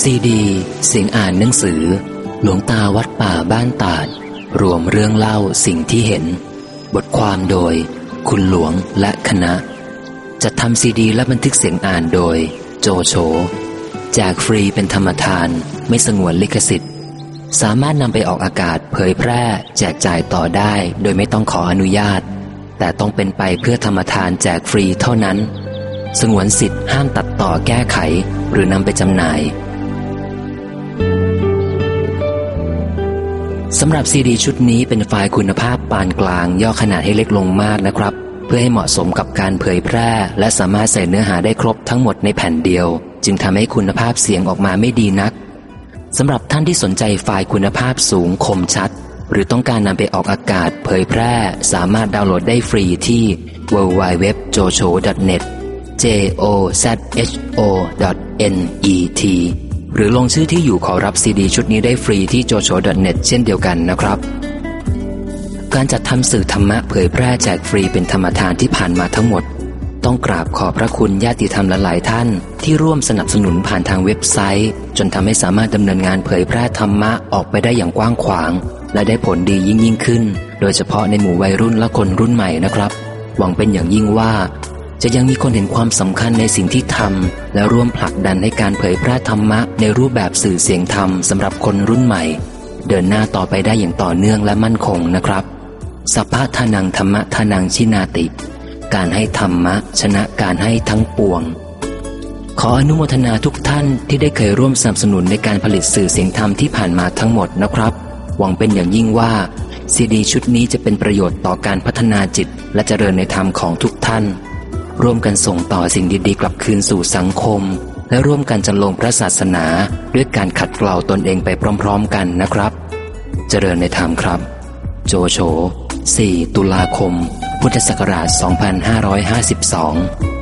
ซีดี เสียงอ่านหนังสือ หลวงตาวัดป่าบ้านตาด รวมเรื่องเล่าสิ่งที่เห็น บทความโดย คุณหลวงและคณะจะทำซีดีและบันทึกเสียงอ่านโดย โจโฉแจกฟรีเป็นธรรมทานไม่สงวนลิขสิทธิ์ สามารถนำไปออกอากาศเผยแพร่ แจกจ่ายต่อได้โดยไม่ต้องขออนุญาต แต่ต้องเป็นไปเพื่อธรรมทานแจกฟรีเท่านั้น สงวนสิทธิ์ห้ามตัดต่อแก้ไขหรือนำไปจำหน่ายสำหรับซีดีชุดนี้เป็นไฟล์คุณภาพปานกลาง ย่อขนาดให้เล็กลงมากนะครับ เพื่อให้เหมาะสมกับการเผยแพร่ และสามารถใส่เนื้อหาได้ครบทั้งหมดในแผ่นเดียว จึงทำให้คุณภาพเสียงออกมาไม่ดีนักสำหรับท่านที่สนใจไฟล์คุณภาพสูงคมชัด หรือต้องการนำไปออกอากาศเผยแพร่สามารถดาวน์โหลดได้ฟรีที่ www.jocho.net j o z h o n e t หรือลงชื่อที่อยู่ขอรับซีดีชุดนี้ได้ฟรีที่ jocho.net เช่นเดียวกันนะครับ การจัดทำสื่อธรรมะเผยแพร่แจกฟรีเป็นธรรมทานที่ผ่านมาทั้งหมด ต้องกราบขอบพระคุณญาติธรรมหลายท่านที่ร่วมสนับสนุนผ่านทางเว็บไซต์ จนทำให้สามารถดำเนินงานเผยแพร่ธรรมะออกไปได้อย่างกว้างขวาง และได้ผลดียิ่งยิ่งขึ้น โดยเฉพาะในหมู่วัยรุ่นและคนรุ่นใหม่นะครับ หวังเป็นอย่างยิ่งว่า จะยังมีคนเห็นความสำคัญในสิ่งที่ทำและร่วมผลักดันให้การเผยแพร่ธรรมะในรูปแบบสื่อเสียงธรรมสำหรับคนรุ่นใหม่ เดินหน้าต่อไปได้อย่างต่อเนื่องและมั่นคงนะครับสัพพะทานังธรรมะทานังชินาติ การให้ธรรมะ ชนะการให้ทั้งปวง ขออนุโมทนาทุกท่านที่ได้เคยร่วมสนับสนุนในการผลิตสื่อเสียงธรรมที่ผ่านมาทั้งหมดนะครับ หวังเป็นอย่างยิ่งว่าซีดีชุดนี้จะเป็นประโยชน์ต่อการพัฒนาจิต และเจริญในธรรมของทุกท่าน ร่วมกันส่งต่อสิ่งดีๆ กลับคืนสู่สังคม และร่วมกันจำลงพระศาสนาด้วยการขัดเกลาตนเองไปพร้อมๆกันนะครับ เจริญในธรรมครับ โจโฉ4ตุลาคม พุทธศักราช 2552